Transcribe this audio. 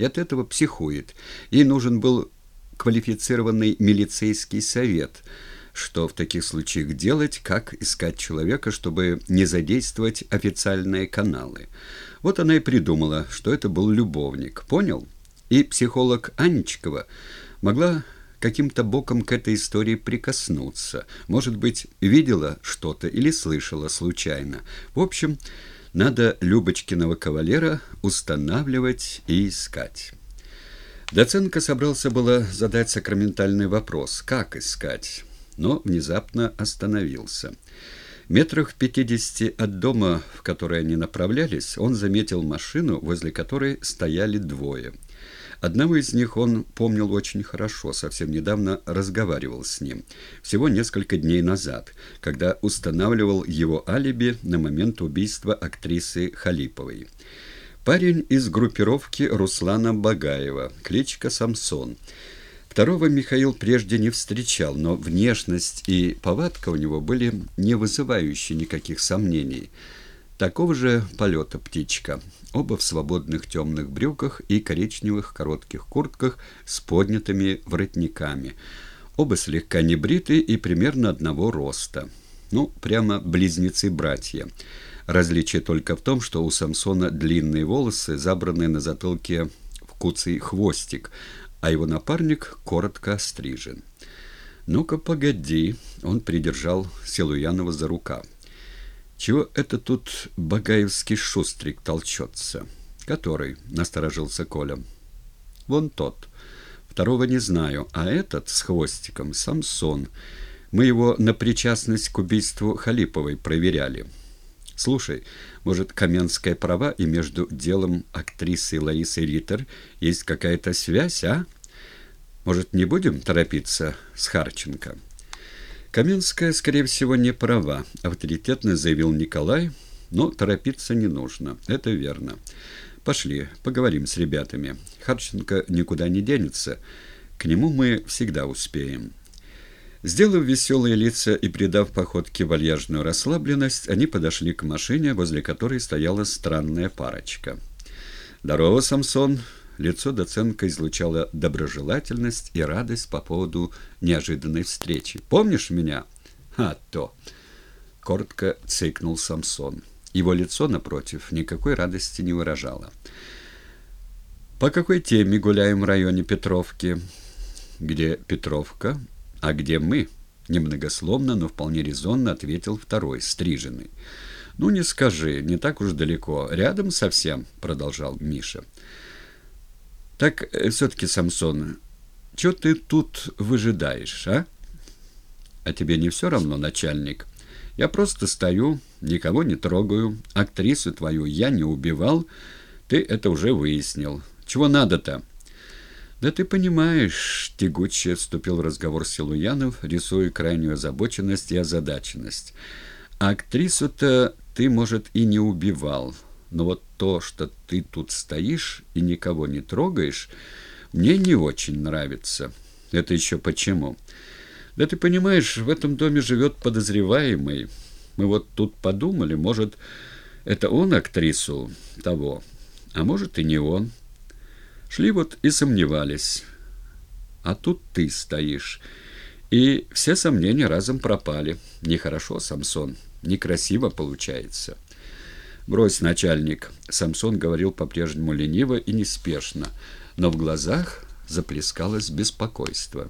и от этого психует. Ей нужен был квалифицированный милицейский совет – что в таких случаях делать, как искать человека, чтобы не задействовать официальные каналы. Вот она и придумала, что это был любовник. Понял? И психолог Анечкова могла каким-то боком к этой истории прикоснуться. Может быть, видела что-то или слышала случайно. В общем, надо Любочкиного кавалера устанавливать и искать. Доценко собрался было задать сакраментальный вопрос «Как искать?», но внезапно остановился. Метрах пятидесяти от дома, в который они направлялись, он заметил машину, возле которой стояли двое – Одного из них он помнил очень хорошо, совсем недавно разговаривал с ним, всего несколько дней назад, когда устанавливал его алиби на момент убийства актрисы Халиповой. Парень из группировки Руслана Багаева, кличка Самсон. Второго Михаил прежде не встречал, но внешность и повадка у него были не вызывающие никаких сомнений – Такого же полета птичка. Оба в свободных темных брюках и коричневых коротких куртках с поднятыми воротниками. Оба слегка небриты и примерно одного роста. Ну, прямо близнецы-братья. Различие только в том, что у Самсона длинные волосы, забранные на затылке в куцый хвостик, а его напарник коротко стрижен. «Ну-ка, погоди!» — он придержал Силуянова за рукав. «Чего это тут багаевский шустрик толчется?» «Который?» — насторожился Коля. «Вон тот. Второго не знаю, а этот с хвостиком — Самсон. Мы его на причастность к убийству Халиповой проверяли. Слушай, может, Каменская права, и между делом актрисы Ларисы Риттер есть какая-то связь, а? Может, не будем торопиться с Харченко?» Каменская, скорее всего, не права, авторитетно заявил Николай, но торопиться не нужно, это верно. Пошли, поговорим с ребятами. Харченко никуда не денется, к нему мы всегда успеем. Сделав веселые лица и придав походке вальяжную расслабленность, они подошли к машине, возле которой стояла странная парочка. «Здорово, Самсон!» Лицо доценка излучало доброжелательность и радость по поводу неожиданной встречи. «Помнишь меня?» «А то!» — коротко цыкнул Самсон. Его лицо, напротив, никакой радости не выражало. «По какой теме гуляем в районе Петровки?» «Где Петровка? А где мы?» Немногословно, но вполне резонно ответил второй, стриженный. «Ну, не скажи, не так уж далеко. Рядом совсем», — продолжал Миша. Так э, все-таки, Самсон, что ты тут выжидаешь, а? А тебе не все равно, начальник? Я просто стою, никого не трогаю. Актрису твою я не убивал. Ты это уже выяснил. Чего надо-то? Да ты понимаешь, тягуче вступил в разговор Силуянов, рисуя крайнюю озабоченность и озадаченность. А актрису-то ты, может, и не убивал. Но вот то, что ты тут стоишь и никого не трогаешь, мне не очень нравится. Это еще почему? Да ты понимаешь, в этом доме живет подозреваемый. Мы вот тут подумали, может, это он актрису того, а может и не он. Шли вот и сомневались. А тут ты стоишь. И все сомнения разом пропали. Нехорошо, Самсон, некрасиво получается. «Брось, начальник!» Самсон говорил по-прежнему лениво и неспешно, но в глазах заплескалось беспокойство.